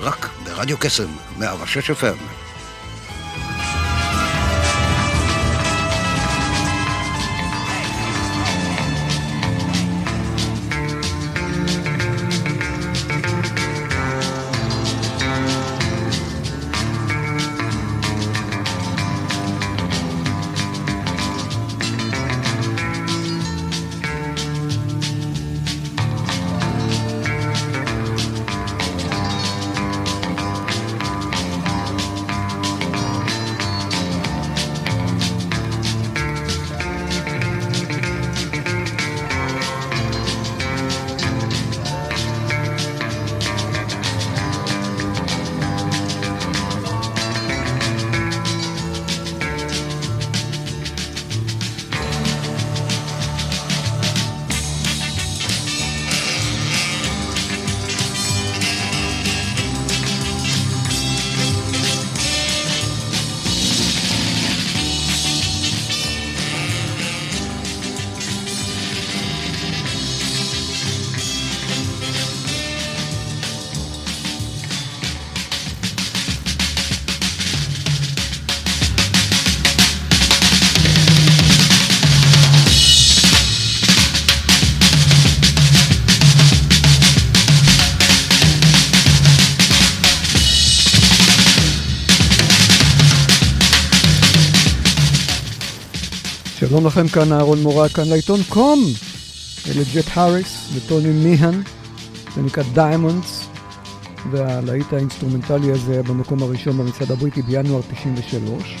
רק ברדיו קסם, 106 FM. שלום לכם, כאן אהרון מורה, כאן להיטון קום. אלה ג'ט האריס וטוני מיהן, זה נקרא Diamonds, והלהיט האינסטרומנטלי הזה היה במקום הראשון במצעד הבריטי בינואר 93.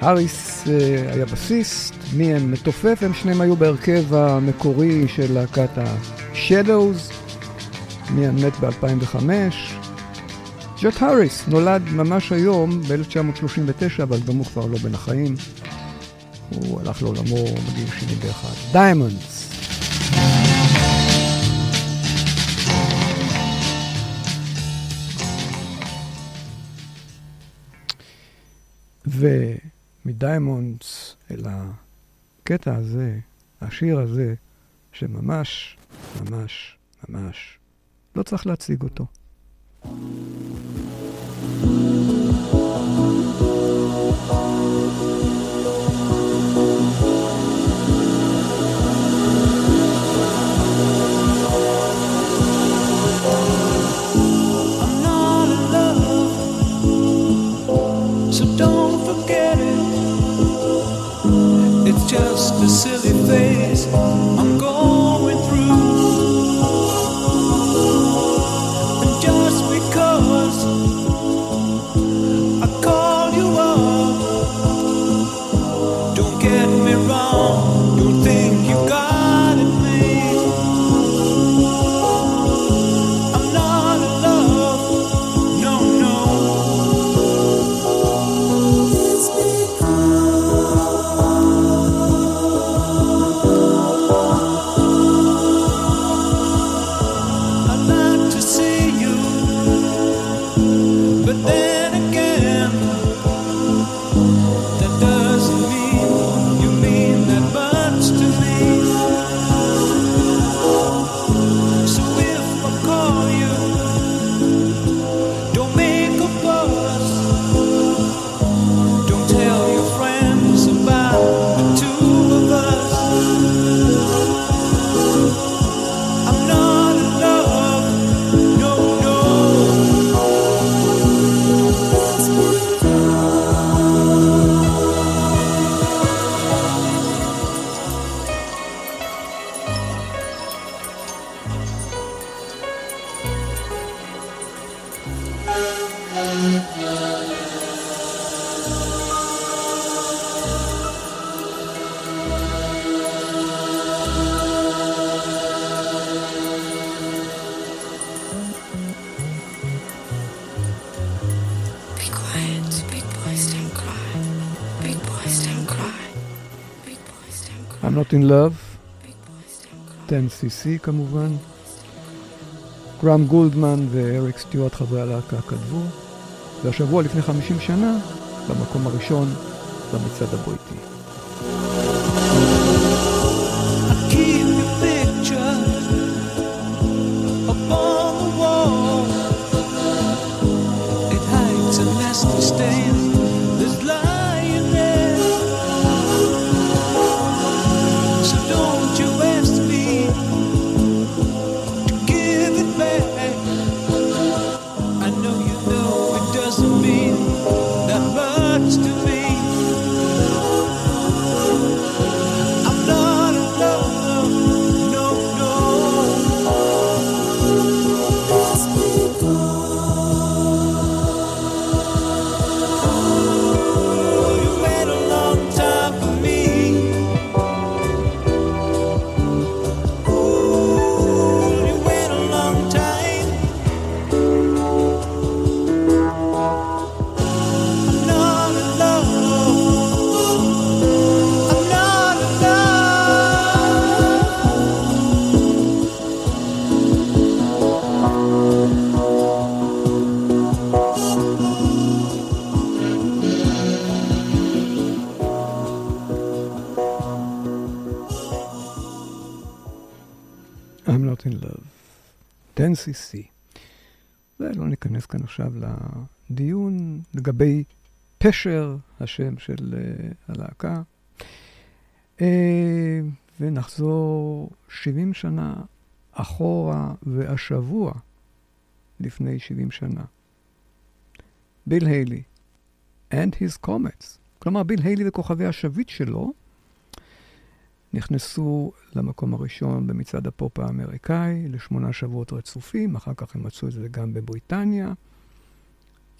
האריס אה, היה בסיסט, מיהן מתופף, הם שניהם היו בהרכב המקורי של להקת ה-Shadows, מיהן מת ב-2005. ג'ט האריס נולד ממש היום, ב-1939, אבל גם הוא כבר לא בין החיים. הוא הלך לעולמו בגיל 71. Diamonds. ומ Diamonds אל הקטע הזה, השיר הזה, שממש, ממש, ממש, לא צריך להציג אותו. just a silly face. I'm in Love, 10cc כמובן. גרם גולדמן ואריק סטיוארט חברי הלהקה כתבו, והשבוע לפני 50 שנה, במקום הראשון במצעד הבריטי. NCC. ולא ניכנס כאן עכשיו לדיון לגבי פשר, השם של uh, הלהקה. Uh, ונחזור 70 שנה אחורה והשבוע לפני 70 שנה. ביל היילי and his comets. כלומר, ביל היילי וכוכבי השביט שלו נכנסו למקום הראשון במצעד הפופ האמריקאי לשמונה שבועות רצופים, אחר כך הם מצאו את זה גם בבריטניה.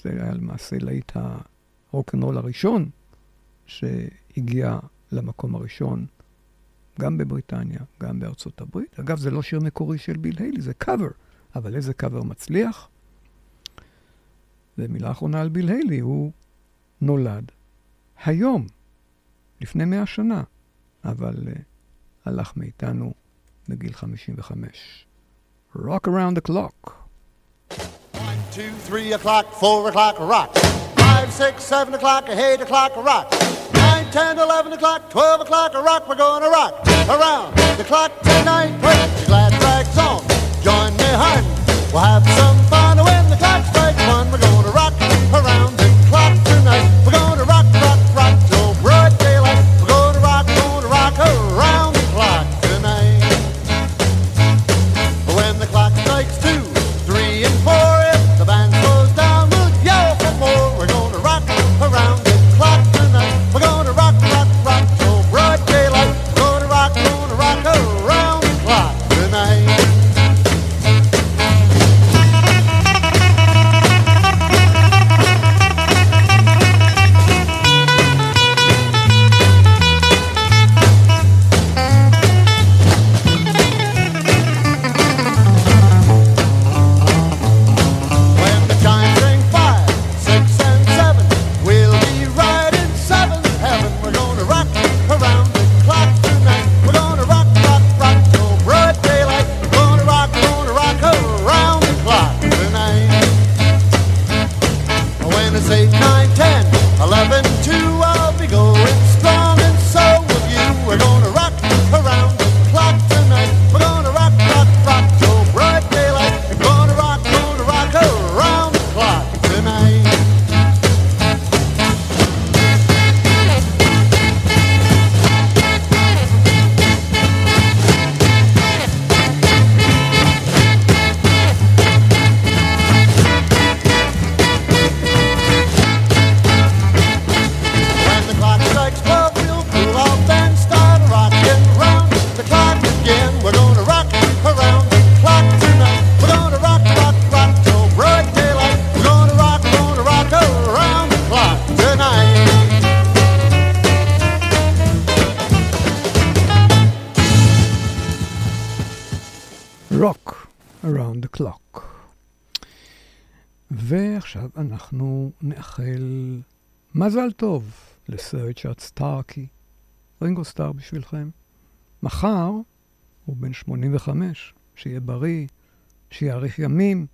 זה היה למעשה להיט הרוקנרול הראשון שהגיע למקום הראשון גם בבריטניה, גם בארצות הברית. אגב, זה לא שיר מקורי של ביל היילי, זה קאבר, אבל איזה קאבר מצליח. ומילה אחרונה על ביל היילי, הוא נולד היום, לפני מאה שנה. אבל uh, הלך מאיתנו בגיל 55. Rock around the clock. 1, 2, 3 o'clock, 4 o'clock, rock. 5, 6, 7 o'clock, 8 o'clock, rock. 9, 10, 11 o'clock, 12 o'clock, rock. We're going to rock around the clock tonight. Put your glad rags on. Join me, hun. We'll have some fun when the clock strikes one. Rock Around the Clock. ועכשיו אנחנו נאחל מזל טוב לסרצ'אט סטארקי. רינגו סטאר בשבילכם. מחר הוא בן 85, שיהיה בריא, שיאריך ימים,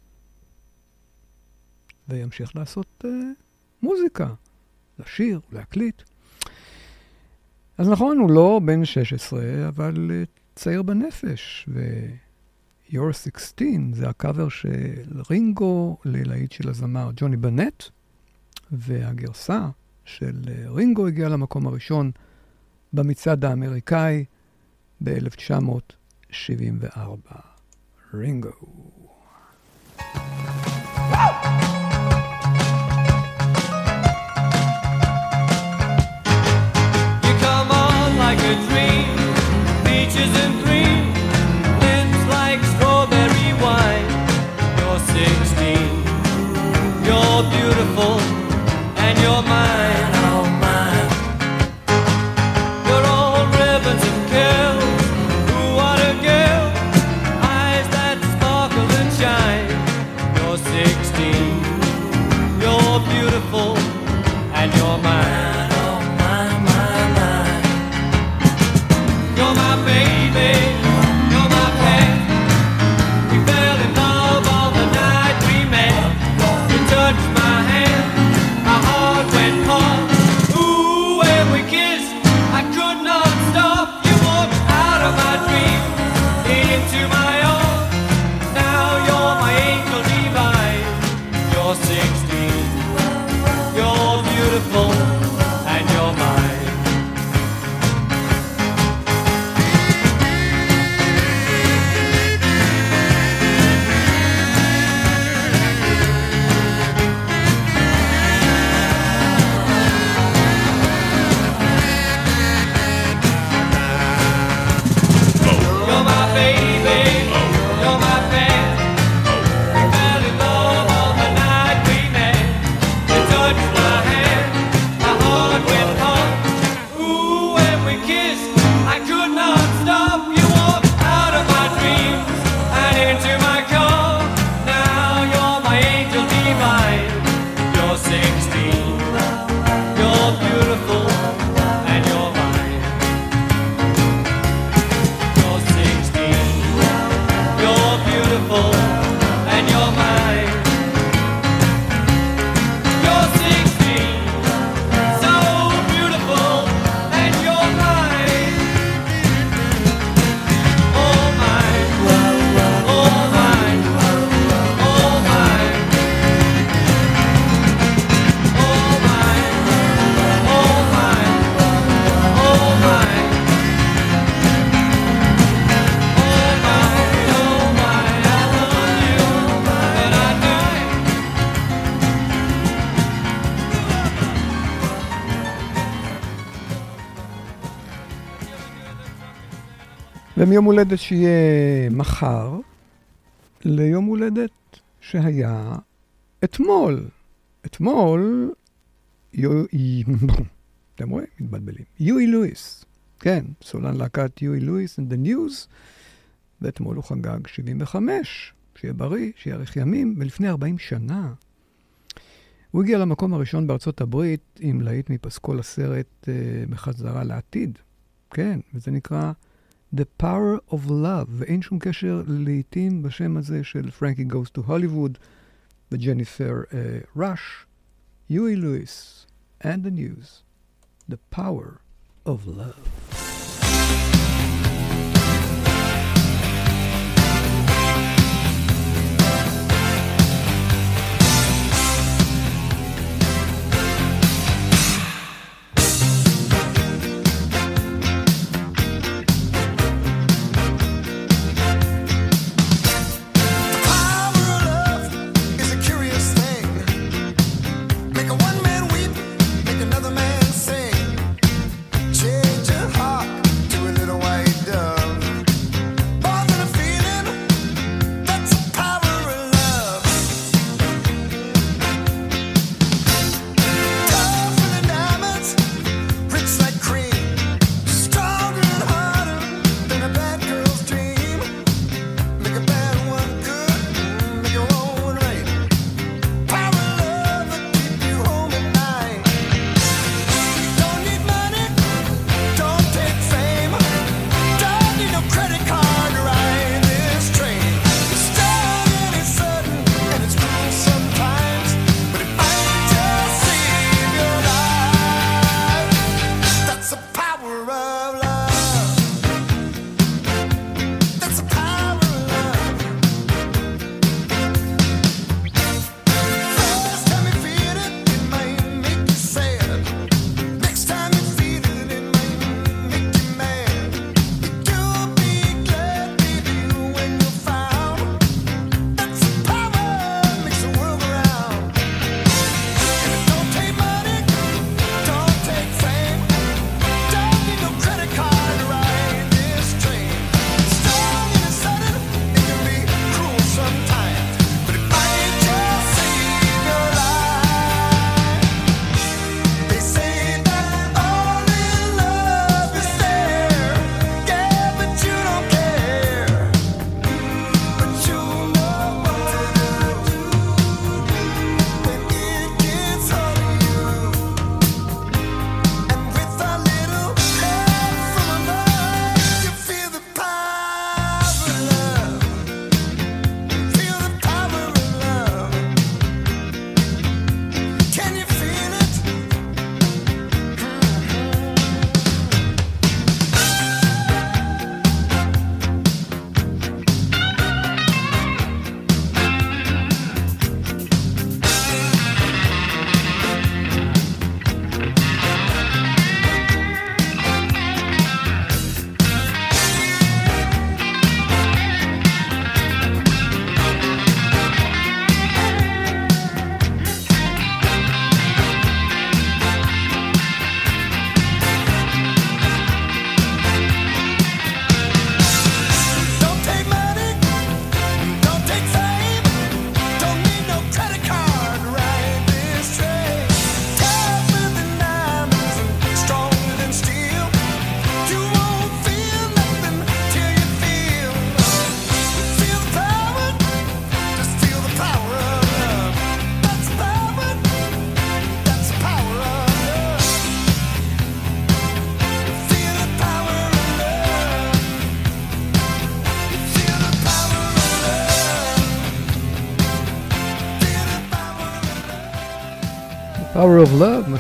וימשיך לעשות uh, מוזיקה, לשיר, להקליט. אז נכון, הוא לא בן 16, אבל אה, צעיר בנפש, ו... You're 16 זה הקאבר של רינגו ללהיט של הזמר ג'וני בנט, והגרסה של אה, רינגו הגיעה למקום הראשון במצעד האמריקאי ב-1974. רינגו. You ומיום הולדת שיהיה מחר, ליום הולדת שהיה אתמול. אתמול, יו... י- אתם רואים? מתבלבלים. יואי לואיס. כן, סולן להקת יואי לואיס and the News, ואתמול הוא חגג 75. שיהיה בריא, שיאריך ימים, ולפני 40 שנה. הוא הגיע למקום הראשון בארצות הברית עם להיט מפסקול הסרט uh, בחזרה לעתיד. כן, וזה נקרא The Power of Love, ואין שום קשר לעיתים בשם הזה של פרנקי Goes to Hollywood וג'ניפר ראש, יואי לואיס and the News, The Power of Love.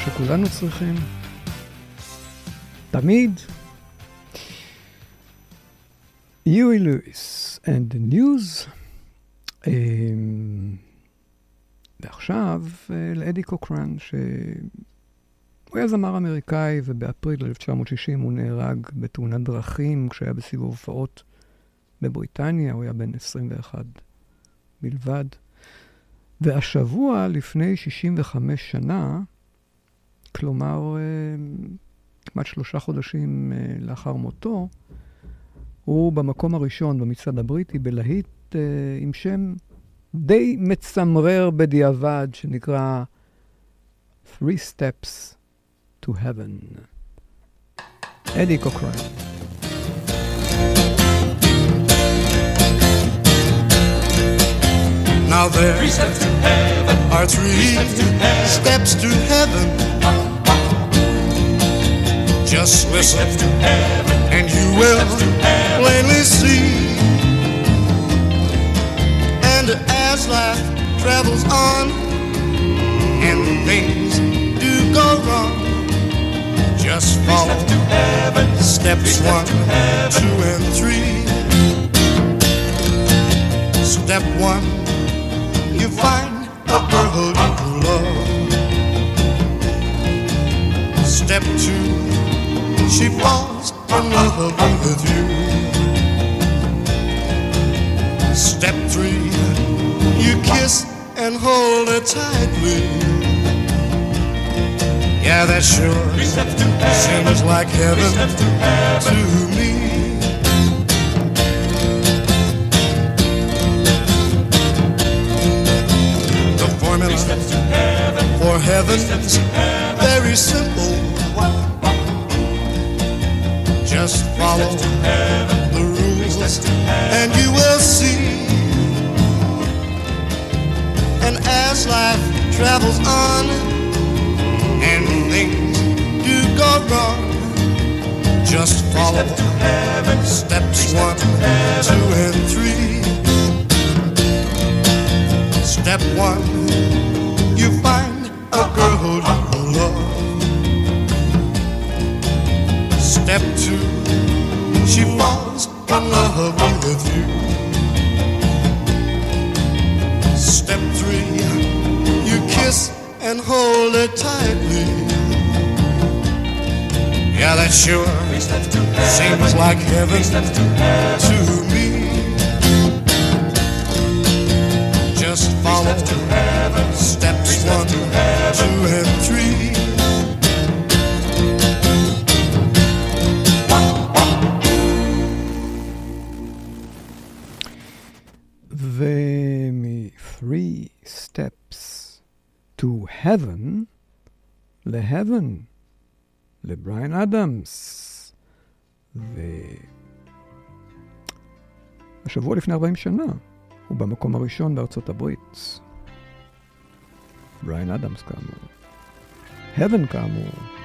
שכולנו צריכים. תמיד. יואי לואיס and the news. אמ, ועכשיו אה, לאדי קוקרן, שהוא היה זמר אמריקאי, ובאפריל 1960 הוא נהרג בתאונת דרכים כשהיה בסיבוב הופעות בבריטניה, הוא היה בן 21 בלבד. והשבוע, לפני 65 שנה, כלומר, אה, כמעט שלושה חודשים אה, לאחר מותו, הוא במקום הראשון במצעד הבריטי בלהיט אה, עם שם די מצמרר בדיעבד, שנקרא Three Steps to Heaven. אדי קוקריין. Now there are three steps to heaven. Just listen, and you will plainly see. And as life travels on, and things do go wrong, just follow steps one, two, and three. Step one you find a girl you love. Step two, she falls in love with you. Step three, you kiss and hold her tightly. Yeah, that sure seems like heaven to me. The formula for heaven's very simple. Follow the rules and you will see. And as life travels on and things do go wrong, just follow steps one, two, and three. Step one, you find a girl you Step two, she falls in love with you. Step three, you kiss and hold her tightly. Yeah, that sure seems like heaven to me. Just follow steps one, two, and three. Heaven ל-Heaven, לבריין אדמס. והשבוע לפני 40 שנה הוא במקום הראשון בארצות הברית. בריין אדמס כאמור. Heaven כאמור.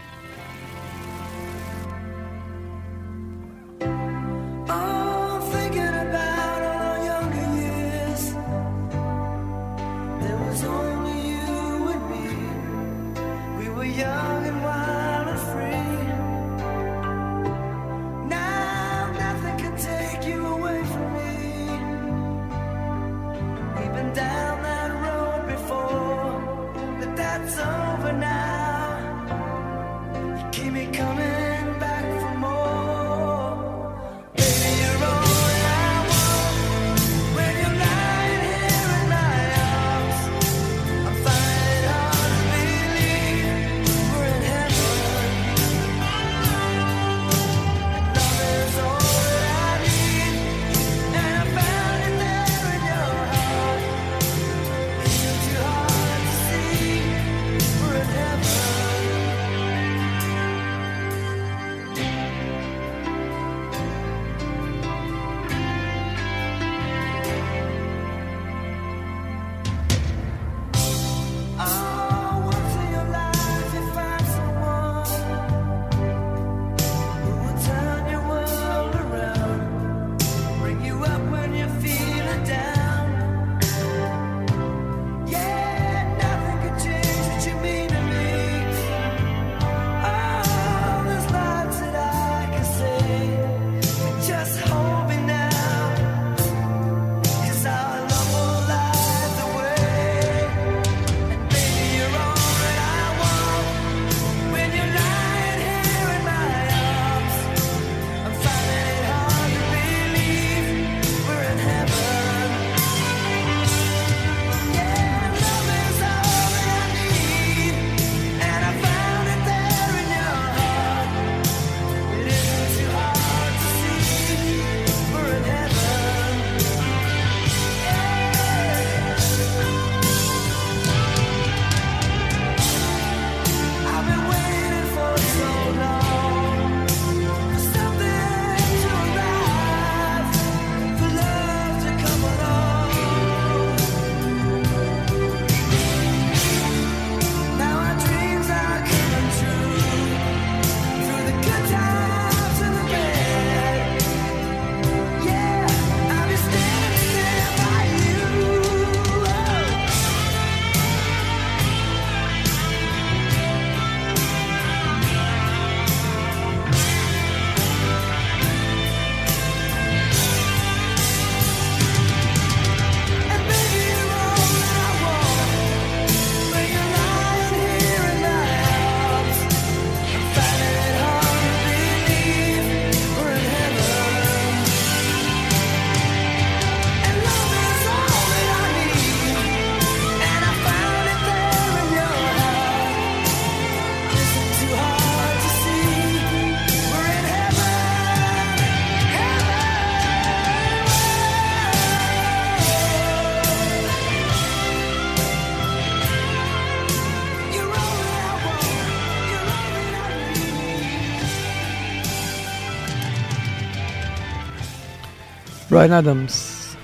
בריין אדמס,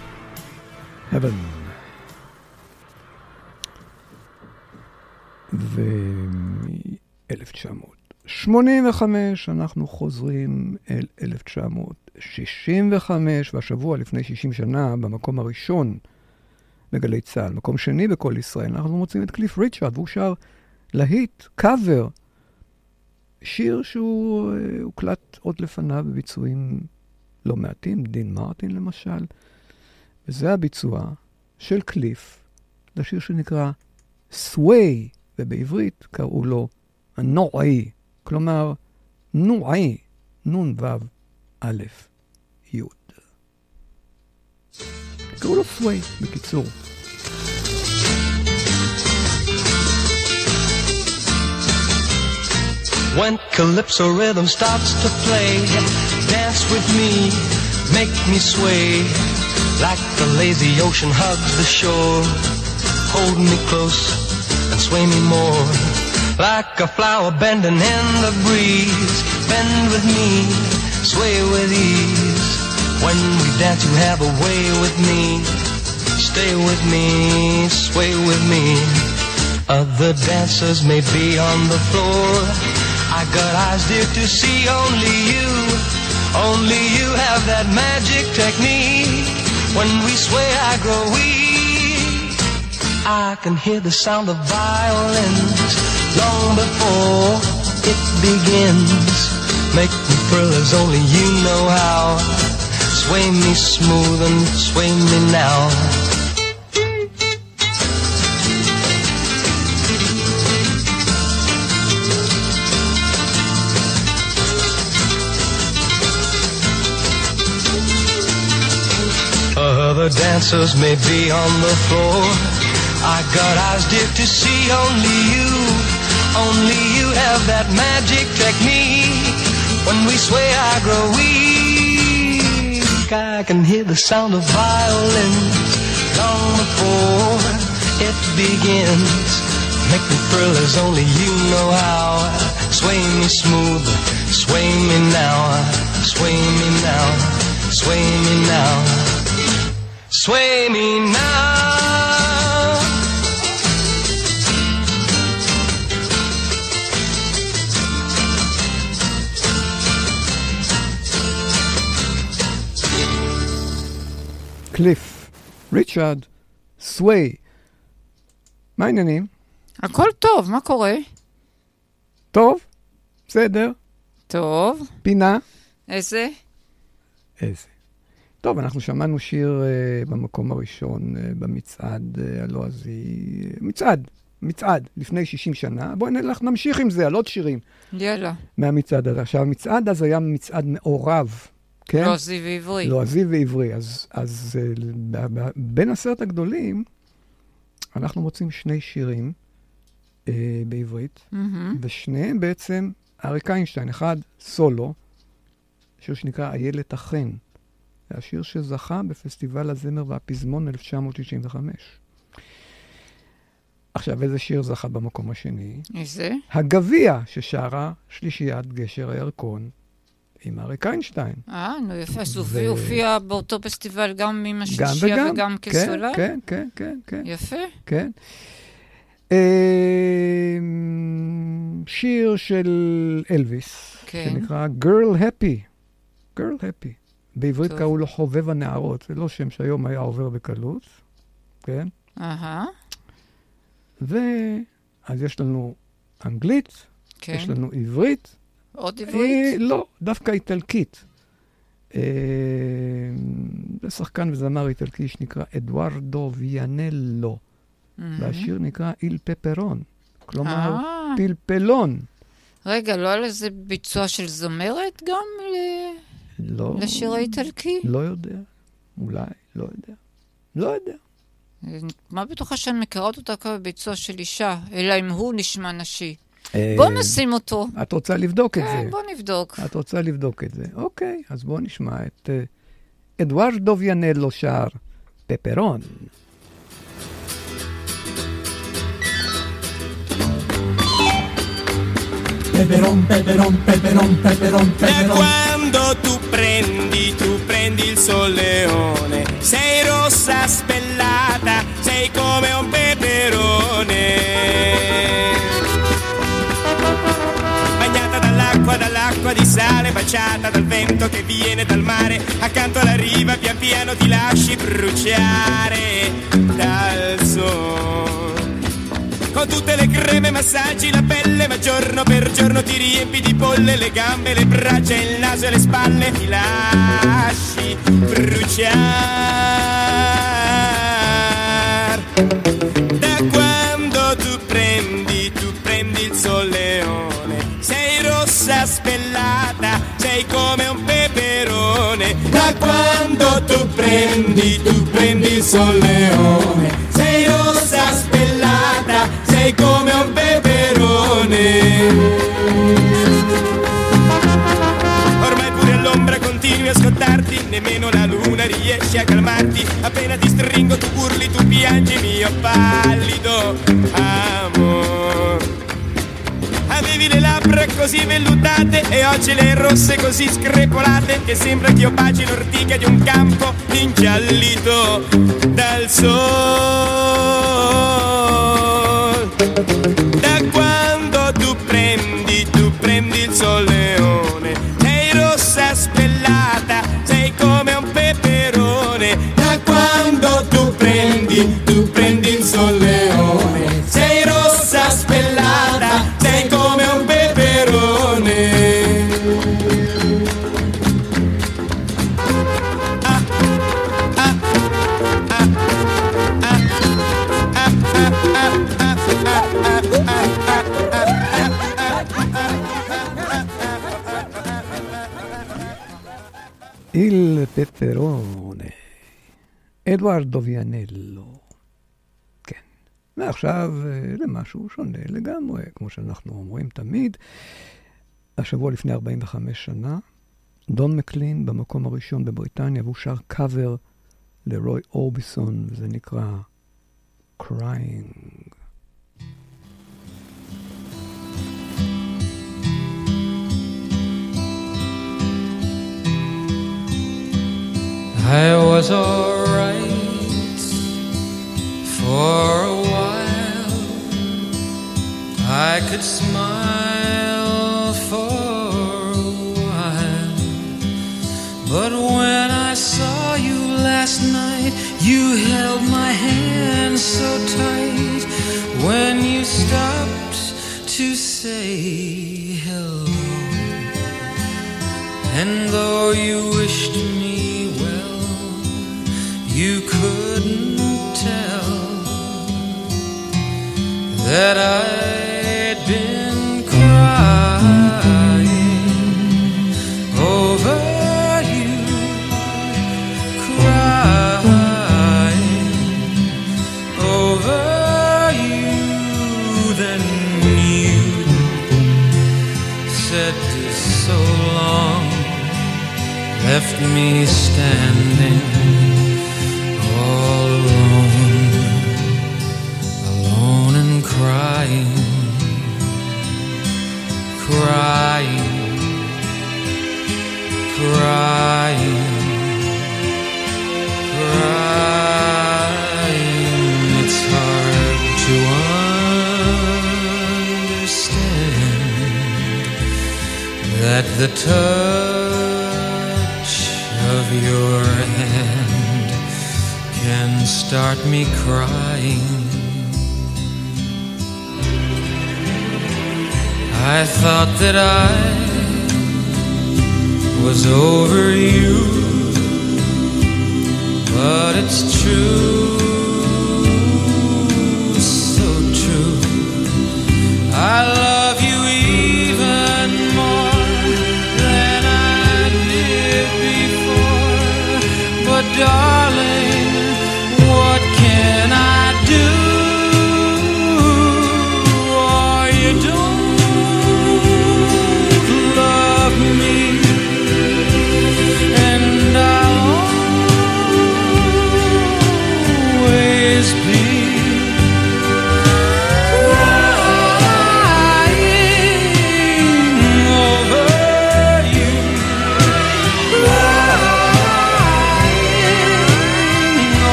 heaven. ו-1985 אנחנו חוזרים אל 1965, והשבוע לפני 60 שנה, במקום הראשון בגלי צה"ל, מקום שני בכל ישראל, אנחנו מוצאים את קליף ריצ'רד, והוא שר להיט, קאבר, שיר שהוא אה, הוקלט עוד לפניו בביצועים לא מעטים, דין מרטין למשל, וזה הביצוע של קליף לשיר שנקרא סווי, ובעברית קראו לו הנועי, כלומר נועי, נון וו א' י'. קראו לו סווי, בקיצור. When calypso rhythm starts to play, dance with me, make me sway. Like the lazy ocean hugs the shore, hold me close and sway me more. Like a flower bending in the breeze, bend with me, sway with ease. When we dance, you have a way with me. Stay with me, sway with me. Other dancers may be on the floor. I got eyes dear to see only you. Only you have that magic technique. When we sway, I grow weak. I can hear the sound of violins long before it begins. Make me thrill as only you know how. Sway me smooth and sway me now. Other dancers may be on the floor. I got eyes dear to see only you. Only you have that magic technique. When we sway, I grow weak. I can hear the sound of violins long before it begins. Make me thrill as only you know how. Sway me smooth, sway me now, sway me now, sway me now. Sway me now. קליף, ריצ'רד, סווי. מה העניינים? הכל טוב, מה קורה? טוב? בסדר? טוב. פינה? איזה? איזה. טוב, אנחנו שמענו שיר uh, במקום הראשון uh, במצעד uh, הלועזי, מצעד, מצעד, לפני 60 שנה. בואי נלך, נמשיך עם זה, על עוד שירים יאללה. מהמצעד הזה. עכשיו, המצעד אז היה מצעד מעורב, כן? לועזי ועברי. לועזי ועברי. אז, אז uh, בין עשרת הגדולים, אנחנו מוצאים שני שירים uh, בעברית, מהמם. ושניהם בעצם אריק איינשטיין, אחד סולו, שיר שנקרא איילת החן. זה השיר שזכה בפסטיבל הזמר והפזמון 1965. עכשיו, איזה שיר זכה במקום השני? איזה? הגביע ששרה שלישיית גשר הירקון עם אריק איינשטיין. אה, נו יפה, אז הוא ו- הופיע באותו פסטיבל גם עם השלישייה וגם. וגם כן, כסולן? כן, כן, כן, כן. יפה. כן. אמ, שיר של אלוויס, כן. שנקרא Girl Happy. Girl Happy. בעברית טוב. קראו לו חובב הנערות, זה לא שם שהיום היה עובר בקלות, כן? אהה, ואז יש לנו אנגלית, כן. יש לנו עברית, עוד אה, עברית? לא, דווקא איטלקית. אה, זה שחקן וזמר איטלקי שנקרא אדוארדו ויאנלו. והשיר נקרא איל פפרון, כלומר אה, פלפלון. רגע, לא על איזה ביצוע של זמרת גם ל- לא, לשיר האיטלקי? לא יודע, אולי, לא יודע. לא יודע. מה בטוחה שאני מכירה אותו דווקא בביצוע של אישה, אלא אם הוא נשמע נשי. אה, בוא נשים אותו. את רוצה לבדוק את כן, זה. בוא נבדוק. את רוצה לבדוק את זה. אוקיי, אז בואו נשמע את אה, אדוארדו ויאנלו שר פפרון. Peperón, peperón, peperón, peperón, Da peperón. Quando tu prendi, tu prendi il solleone. Sei rossa spellata, sei come un peperone. Bagnata dall'acqua, dall'acqua di sale, baciata dal vento che viene dal mare, accanto alla riva pian piano ti lasci bruciare dal sole. Con tutte le creme massaggi la pelle, ma giorno per giorno ti riempi di polle le gambe, le braccia, il naso e le spalle, ti lasci bruciare. Da quando tu prendi, tu prendi il solleone, sei rossa spellata, sei come un peperone. Da quando tu prendi, tu prendi il solleone, sei rossa spellata, come un peperone. Ormai pure all'ombra continui a scottarti, nemmeno la luna riesce a calmarti. Appena ti stringo tu urli, tu piangi, mio pallido amore. Avevi le labbra così vellutate e oggi le rosse così screpolate che sembra che io baci l'ortica di un campo ingiallito dal sol. אדוארדו ויאנלו. כן. ועכשיו אה, למשהו שונה לגמרי, כמו שאנחנו אומרים תמיד. השבוע לפני 45 שנה, דון מקלין במקום הראשון בבריטניה, והוא שר קאבר לרוי אורביסון, וזה נקרא Crying. I was alright for a while. I could smile for a while. But when I saw you last night, you held my hand so tight. When you stopped to say hello. And though you wished me couldn't tell that I'd been crying over you, crying over you. Then you said so long left me standing the touch of your hand can start me crying. I thought that I was over you, but it's true, door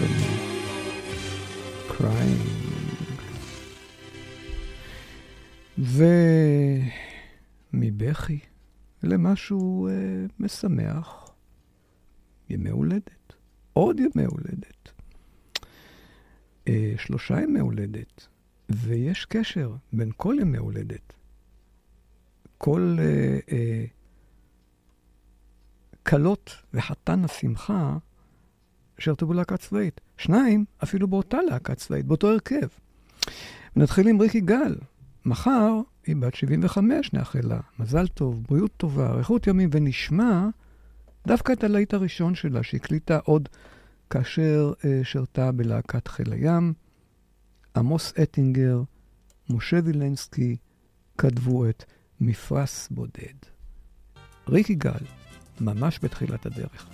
אורביסון, Crying. ומבכי למשהו אה, משמח, ימי הולדת, עוד ימי הולדת, אה, שלושה ימי הולדת, ויש קשר בין כל ימי הולדת. כל אה, אה, כלות וחתן השמחה שרתו בלהקה צבאית. שניים, אפילו באותה להקה צבאית, באותו הרכב. נתחיל עם ריקי גל. מחר היא בת 75, נאחל לה מזל טוב, בריאות טובה, אריכות ימים, ונשמע דווקא את הלהיט הראשון שלה, שהקליטה עוד כאשר אה, שרתה בלהקת חיל הים. עמוס אטינגר, משה וילנסקי, כתבו את מפרש בודד. ריקי גל, ממש בתחילת הדרך.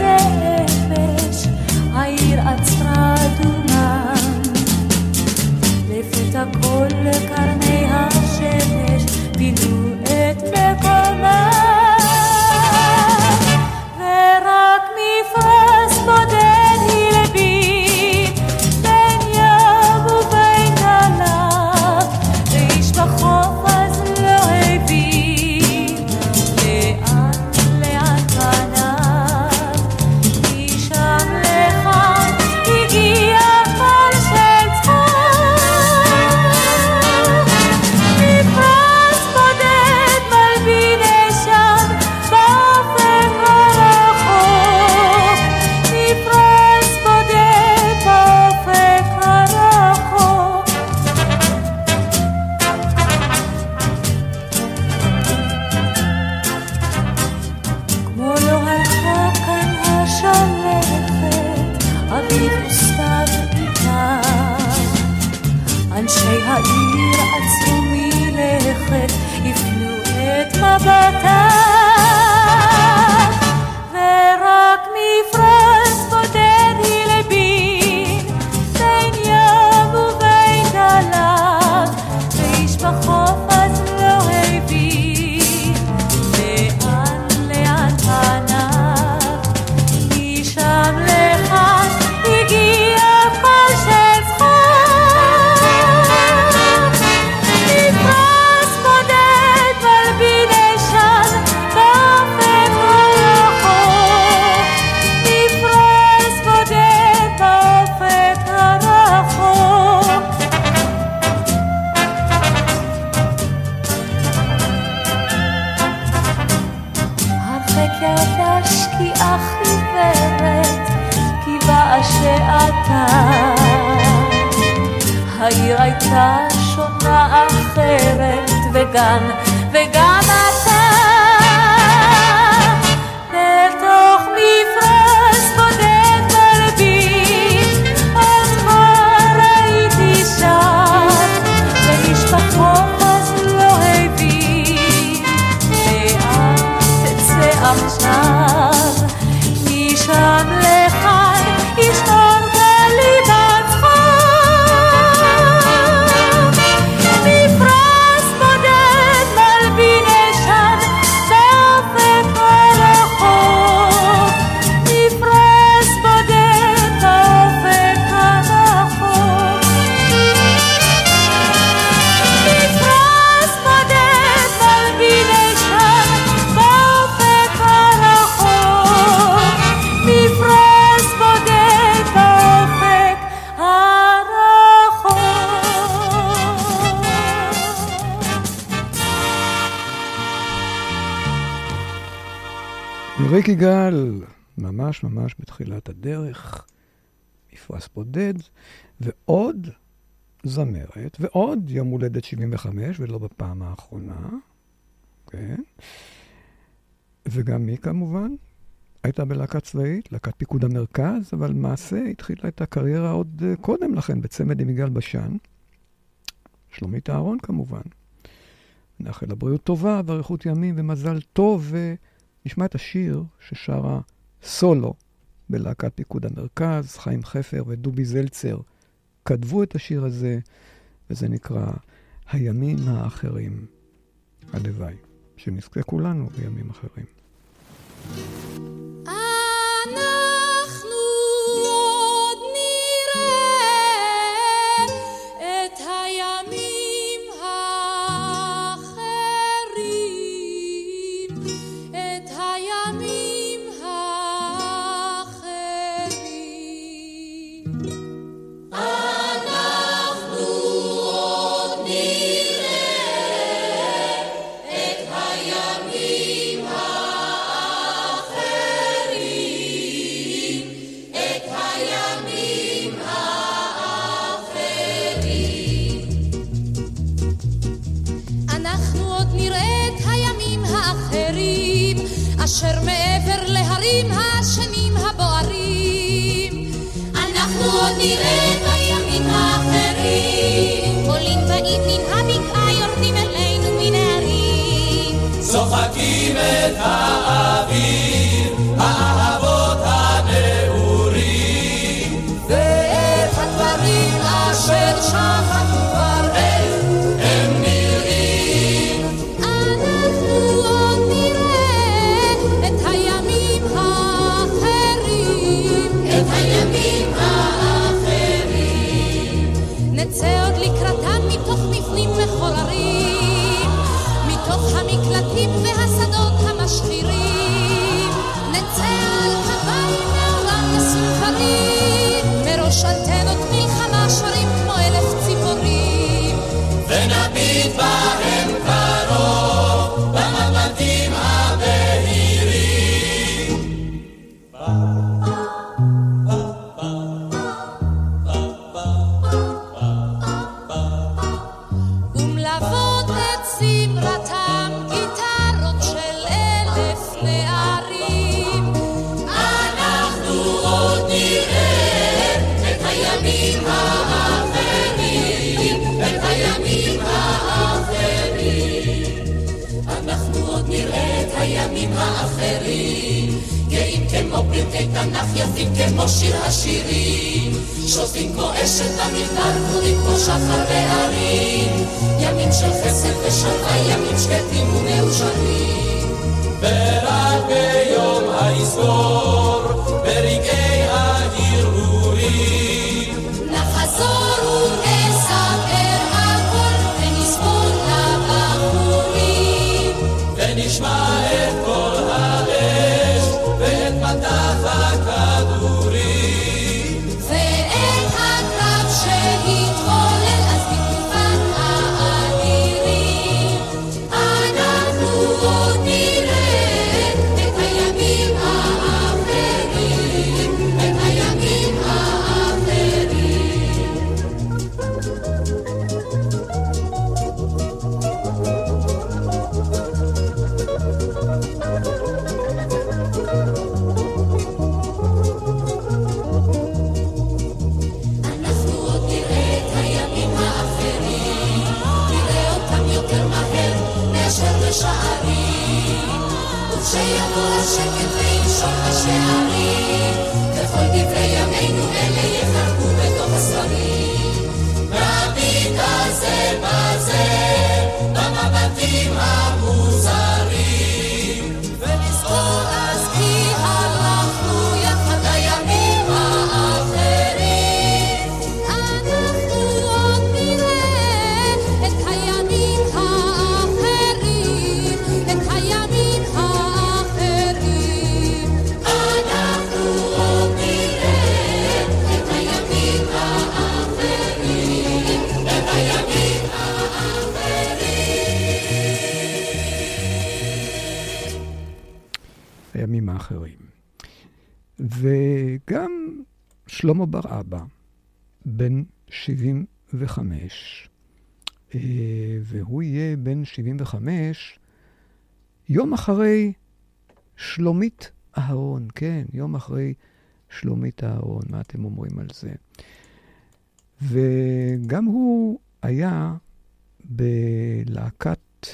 אפש, העיר עצרה אדומה. לפתע כל קרני בתחילת הדרך, מפרש בודד, ועוד זמרת, ועוד יום הולדת 75, ולא בפעם האחרונה, כן? וגם היא כמובן הייתה בלהקה צבאית, להקת פיקוד המרכז, אבל למעשה התחילה את הקריירה עוד אה, קודם לכן, בצמד עם יגאל בשן. שלומית אהרון כמובן. נאחל לה בריאות טובה ואריכות ימים ומזל טוב, ונשמע את השיר ששרה סולו בלהקת פיקוד המרכז, חיים חפר ודובי זלצר כתבו את השיר הזה, וזה נקרא הימים האחרים. הלוואי שנזכה כולנו בימים אחרים. Oh, no. השירים האחרים. גאים כמו פרקי תנ"ך, יפים כמו שיר השירים. שופטים כמו אשת המדבר, גבולים כמו שחר והרים. ימים של חסד ושלווה, ימים שקטים ומאושרים. ורק ביום האזכור, ברגעי ההרהורים. אחרים. וגם שלמה בר אבא, בן 75, אה, והוא יהיה בן 75 יום אחרי שלומית אהרון, כן, יום אחרי שלומית אהרון, מה אתם אומרים על זה? וגם הוא היה בלהקת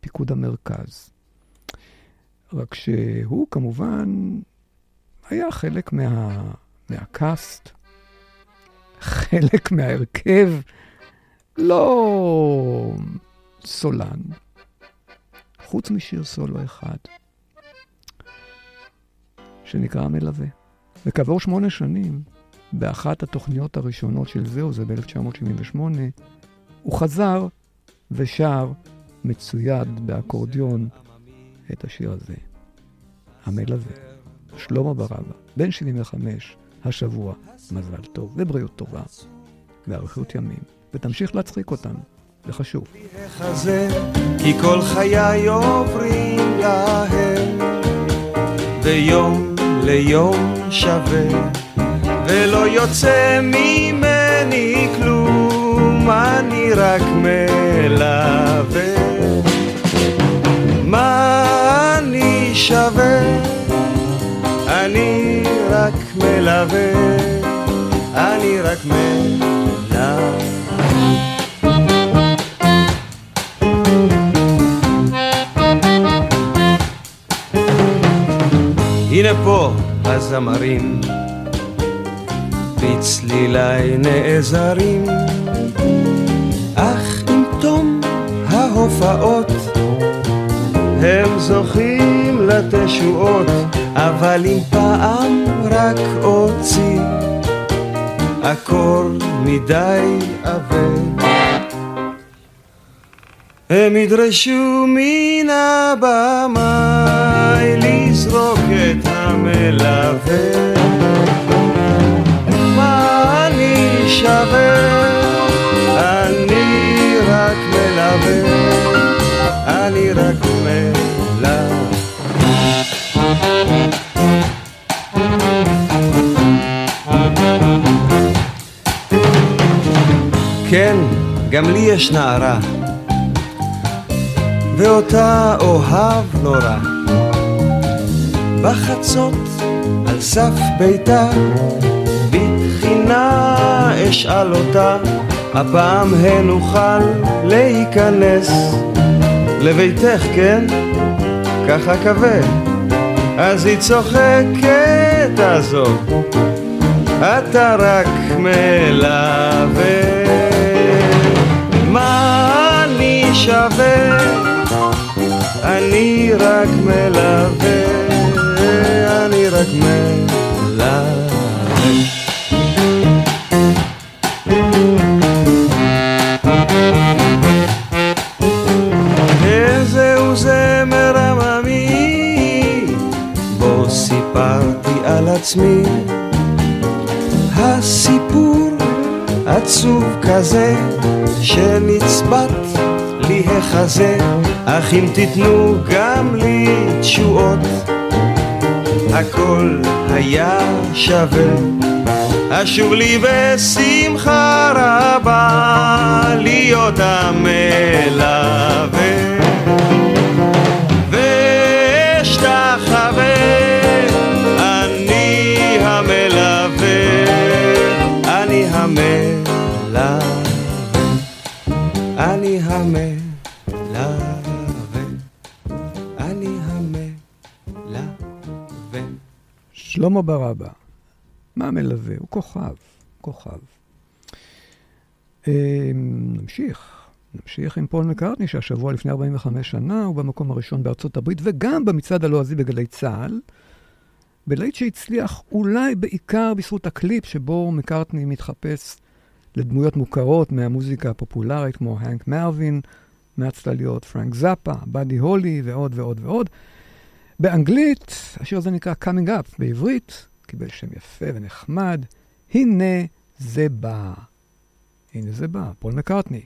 פיקוד המרכז. רק שהוא כמובן היה חלק מה, מהקאסט, חלק מההרכב, לא סולן, חוץ משיר סולו אחד, שנקרא מלווה. וכעבור שמונה שנים, באחת התוכניות הראשונות של זהו, זה ב-1978, הוא חזר ושר מצויד באקורדיון את השיר הזה, המלווה. שלמה ברבא, בן 75, השבוע, מזל טוב ובריאות טובה ואריכות ימים, ותמשיך להצחיק אותנו, זה חשוב. כי כל חיי עוברים להם, ויום ליום שווה, ולא יוצא ממני כלום, אני רק מלווה. שווה? אני רק מלווה, אני רק מלווה. הנה פה הזמרים, בצלילי נעזרים, אך עם תום ההופעות, הם זוכים לתשועות, אבל אם פעם רק אוציא, הקור מדי עבה. הם ידרשו מן הבמאי לזרוק את המלווה. מה אני שווה? גם לי יש נערה. ואותה אוהב נורא. בחצות על סף ביתה, בתחינה אשאל אותה, הפעם הן אוכל להיכנס לביתך, כן? ככה כבד. אז היא צוחקת עזוב, אתה רק מלווה. שווה? אני רק מלווה, אני רק מלווה. עצמי. הסיפור עצוב כזה, שנצבט לי החזה, אך אם תיתנו גם לי תשועות, הכל היה שווה. אשוב לי בשמחה רבה להיות המלווה. ואשתחווה, אני המלווה, אני המלווה, שלמה ברבא, מה מלווה? הוא כוכב, כוכב. אה, נמשיך, נמשיך עם פול מקארטני, שהשבוע לפני 45 שנה הוא במקום הראשון בארצות הברית, וגם במצעד הלועזי בגלי צה"ל, בלהיט שהצליח אולי בעיקר בזכות הקליפ שבו מקארטני מתחפש לדמויות מוכרות מהמוזיקה הפופולרית, כמו הנק מרווין, מהצלליות פרנק זאפה, באדי הולי ועוד ועוד ועוד. באנגלית, השיר הזה נקרא Coming Up, בעברית, קיבל שם יפה ונחמד, הנה זה בא. הנה זה בא, פול מקארטני.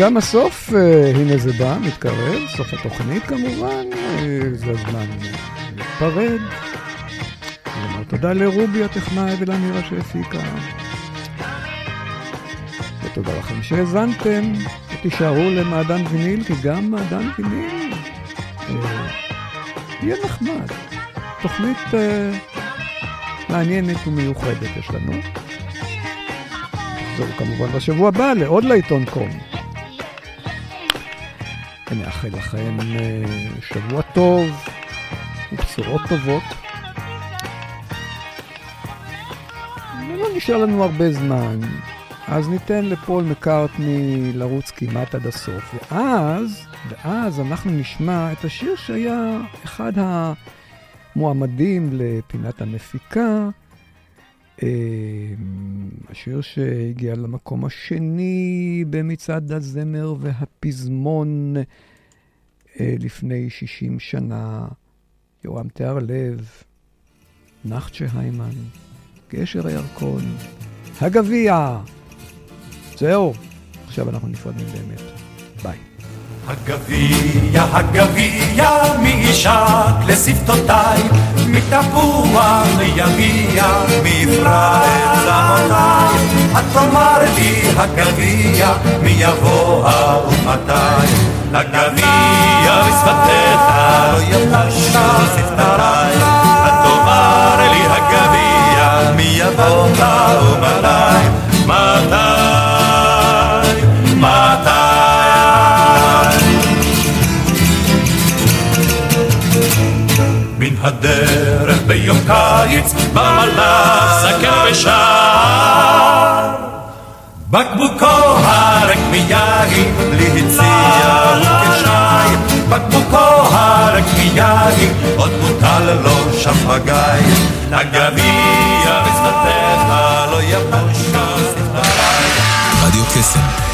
וגם הסוף, אה, הנה זה בא, מתקרב, סוף התוכנית כמובן, אה, זה הזמן להיפרד. לומר תודה לרובי הטכנאי ולאמירה שהפיקה. ותודה לכם שהאזנתם, ותישארו למעדן ויניל, כי גם מעדן ויניל אה, יהיה נחמד. תוכנית מעניינת ומיוחדת יש לנו. נחזור כמובן בשבוע הבא לעוד לעיתון קום. ונאחל לכם אה, שבוע טוב ובשורות טובות. ולא נשאר לנו הרבה זמן, אז ניתן לפול מקארטני לרוץ כמעט עד הסוף. ואז, ואז אנחנו נשמע את השיר שהיה אחד המועמדים לפינת המפיקה, השיר שהגיע למקום השני במצעד הזמר והפזמון אה, לפני 60 שנה, יורם תיארלב, נחצ'ה היימן, גשר הירקון, הגביע. זהו, עכשיו אנחנו נפרדים באמת. הגביע, הגביע, מי ישק לשפתותיי, מתפוח ליביע, מישראל צמותיי. את תאמר לי הגביע, מי יבוא ומתי. לגביע בשפתיך לא יבשו שפתותיי. את תאמר לי הגביע, מי יבוא ומתי. הדרך ביום קיץ, במלאך זקן ושר. בקבוקו הרק מיין, בלי הציע וכשי. בקבוקו הרק מיין, עוד מוטל לו שם בגיא. הגביע בשפתיך לא יבושו שפתיי. רדיו קסם,